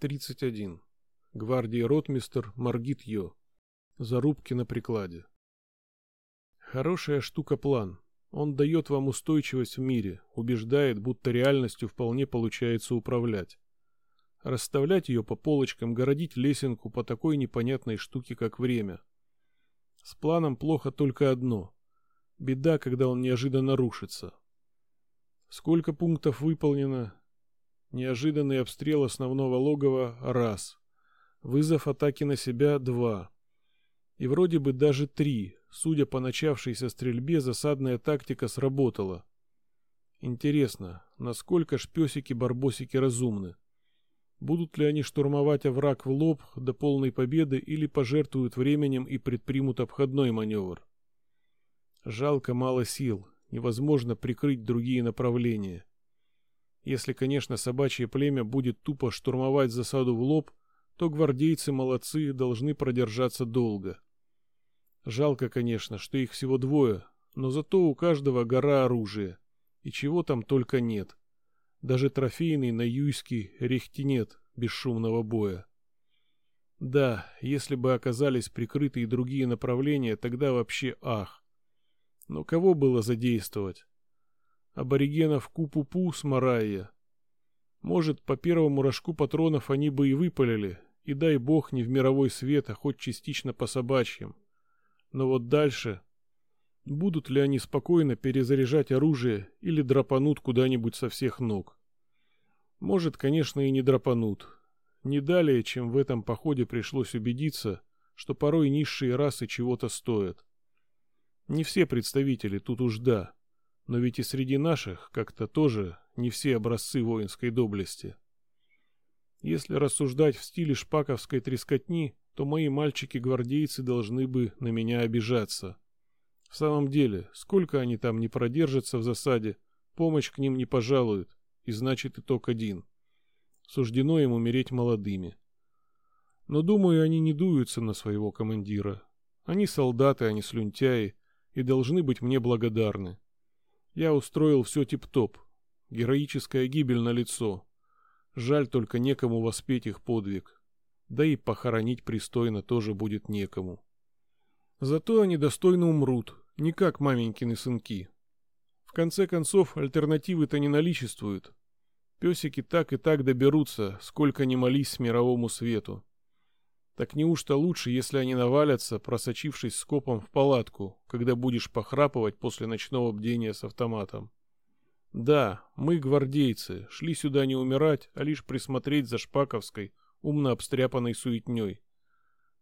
31. Гвардии ротмистер Маргит Йо. Зарубки на прикладе. Хорошая штука план. Он дает вам устойчивость в мире, убеждает, будто реальностью вполне получается управлять. Расставлять ее по полочкам, городить лесенку по такой непонятной штуке, как время. С планом плохо только одно. Беда, когда он неожиданно рушится. Сколько пунктов выполнено, Неожиданный обстрел основного логова – раз. Вызов атаки на себя – два. И вроде бы даже три. Судя по начавшейся стрельбе, засадная тактика сработала. Интересно, насколько ж песики-барбосики разумны? Будут ли они штурмовать овраг в лоб до полной победы или пожертвуют временем и предпримут обходной маневр? Жалко мало сил, невозможно прикрыть другие направления. Если, конечно, собачье племя будет тупо штурмовать засаду в лоб, то гвардейцы молодцы должны продержаться долго. Жалко, конечно, что их всего двое, но зато у каждого гора оружия. И чего там только нет. Даже трофейный наюйский рехтинет бесшумного боя. Да, если бы оказались прикрыты и другие направления, тогда вообще ах. Но кого было задействовать? Аборигенов Купупу с Марайя. Может, по первому рожку патронов они бы и выпалили, и дай бог не в мировой свет, а хоть частично по собачьим. Но вот дальше... Будут ли они спокойно перезаряжать оружие или драпанут куда-нибудь со всех ног? Может, конечно, и не драпанут. Не далее, чем в этом походе пришлось убедиться, что порой низшие расы чего-то стоят. Не все представители, тут уж да. Но ведь и среди наших как-то тоже не все образцы воинской доблести. Если рассуждать в стиле шпаковской трескотни, то мои мальчики-гвардейцы должны бы на меня обижаться. В самом деле, сколько они там не продержатся в засаде, помощь к ним не пожалуют, и значит итог один. Суждено им умереть молодыми. Но, думаю, они не дуются на своего командира. Они солдаты, а не слюнтяи, и должны быть мне благодарны. Я устроил все тип-топ. Героическая гибель на лицо. Жаль только некому воспеть их подвиг. Да и похоронить пристойно тоже будет некому. Зато они достойно умрут, не как маменькины сынки. В конце концов, альтернативы-то не наличествуют. Песики так и так доберутся, сколько ни молись мировому свету. Так неужто лучше, если они навалятся, просочившись скопом в палатку, когда будешь похрапывать после ночного бдения с автоматом? Да, мы, гвардейцы, шли сюда не умирать, а лишь присмотреть за шпаковской, умно обстряпанной суетней.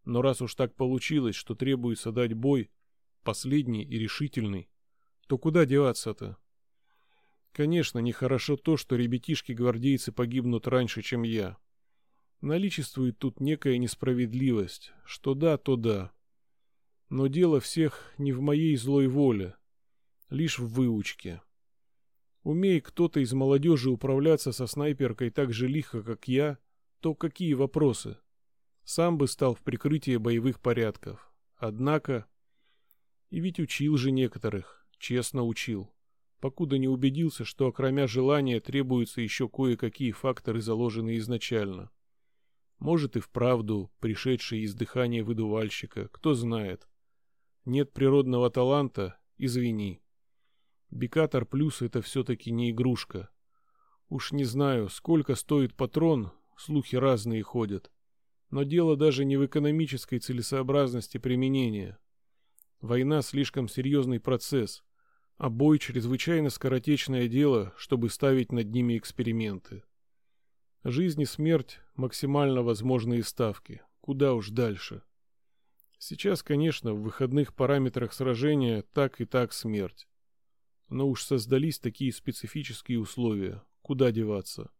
Но раз уж так получилось, что требуется дать бой, последний и решительный, то куда деваться-то? Конечно, нехорошо то, что ребятишки-гвардейцы погибнут раньше, чем я. Наличествует тут некая несправедливость. Что да, то да. Но дело всех не в моей злой воле, лишь в выучке. Умей кто-то из молодежи управляться со снайперкой так же лихо, как я, то какие вопросы? Сам бы стал в прикрытие боевых порядков. Однако... И ведь учил же некоторых, честно учил. Покуда не убедился, что окромя желания требуются еще кое-какие факторы, заложенные изначально. Может и вправду пришедший из дыхания выдувальщика, кто знает. Нет природного таланта, извини. Бикатор плюс это все-таки не игрушка. Уж не знаю, сколько стоит патрон, слухи разные ходят. Но дело даже не в экономической целесообразности применения. Война слишком серьезный процесс, а бой чрезвычайно скоротечное дело, чтобы ставить над ними эксперименты. Жизнь и смерть – максимально возможные ставки. Куда уж дальше. Сейчас, конечно, в выходных параметрах сражения так и так смерть. Но уж создались такие специфические условия. Куда деваться?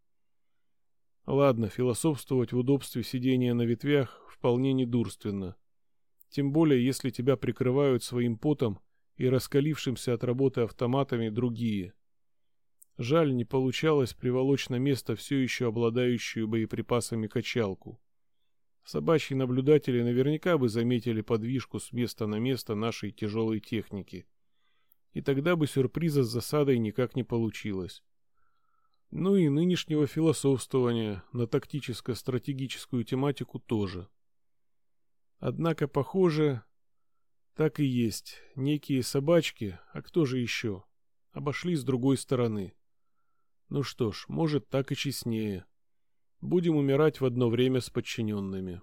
Ладно, философствовать в удобстве сидения на ветвях вполне недурственно. Тем более, если тебя прикрывают своим потом и раскалившимся от работы автоматами другие – Жаль, не получалось приволочь на место все еще обладающую боеприпасами качалку. Собачьи наблюдатели наверняка бы заметили подвижку с места на место нашей тяжелой техники. И тогда бы сюрприза с засадой никак не получилось. Ну и нынешнего философствования на тактическо-стратегическую тематику тоже. Однако, похоже, так и есть. Некие собачки, а кто же еще, обошли с другой стороны. Ну что ж, может, так и честнее. Будем умирать в одно время с подчиненными.